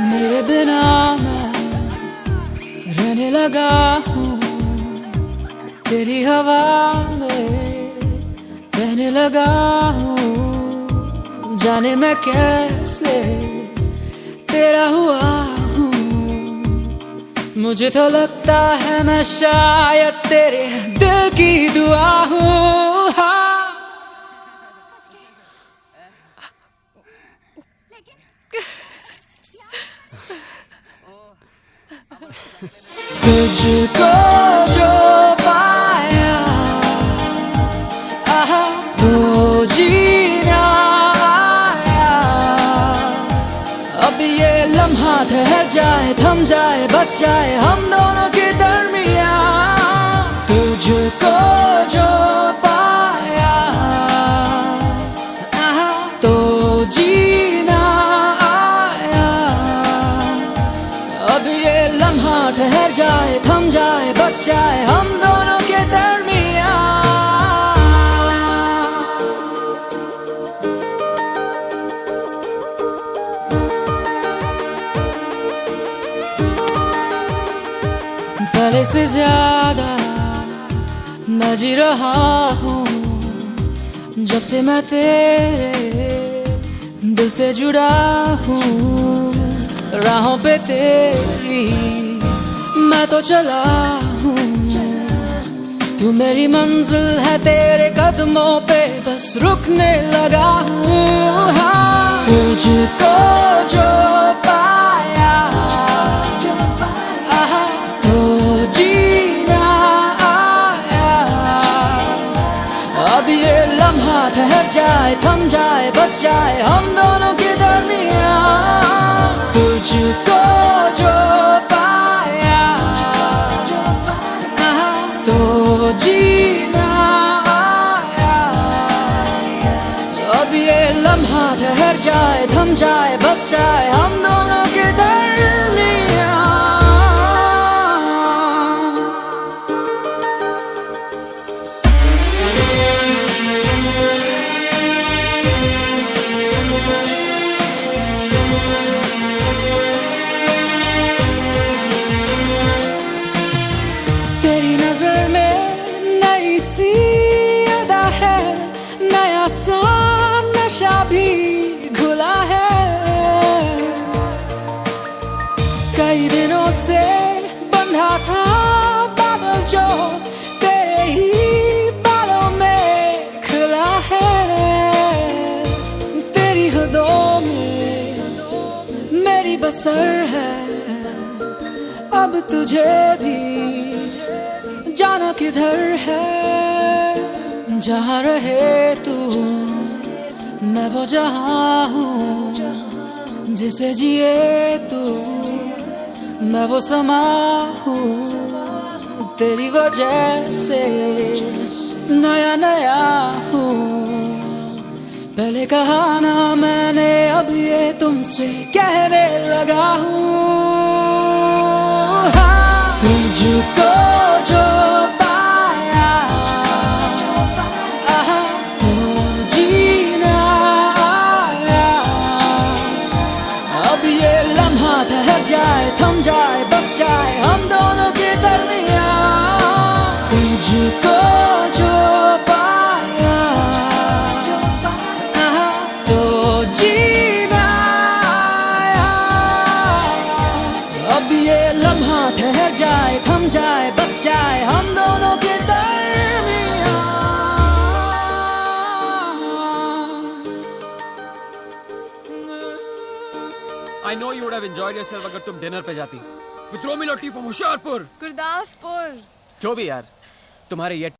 मेरे बिना मैं रहने लगा हूँ। तेरी हवा में रहने लगा हूँ। जाने मैं कैसे तेरा हुआ हूँ। मुझे तो लगता है मैं शायद तेरे दिल की दुआ हूँ। तुझको जो पाया। आहा तो जीना अब ये लम्हा ठहर जाए, थम जाए, बस जाए, हम दोनों के दरमिया तुझको जो जाए, थम जाए, बस जाए, हम दोनों के दरमिया पहले से ज़्यादा मैं जी रहा हूँ, जब से मैं तेरे दिल से जुड़ा हूँ, राहों पे तेरी मैं तो चला हूँ। तू मेरी मंजिल है तेरे कदमों पे, बस रुकने लगा हूँ। तुझको जो पाया तो आया। अब ये लम्हा जाए, थम जाए, बस जाए, हम दोनों के ठहर जाए थम जाए, बस जाए, हम दोनों के तेरी नज़र में नई सी है, नया सा नशा भी से बंधा था बादल जो तेरे ही बालों में खुला है। तेरी हदों में मेरी बसर है। अब तुझे भी जाना किधर है। जहाँ रहे तू, मैं वो जहाँ हूँ जिसे जिए तू। मैं वो समा हूँ तेरी वजह से नया नया हूँ पहले कहा ना मैंने अब ये तुमसे कहने लगा हूँ जाए हम दोनों के I know you would have enjoyed yourself अगर तुम डिनर पे जाती। विद्रोह मिलोटी फ्रॉम होशियारपुर गुरदासपुर जो भी यार तुम्हारे ये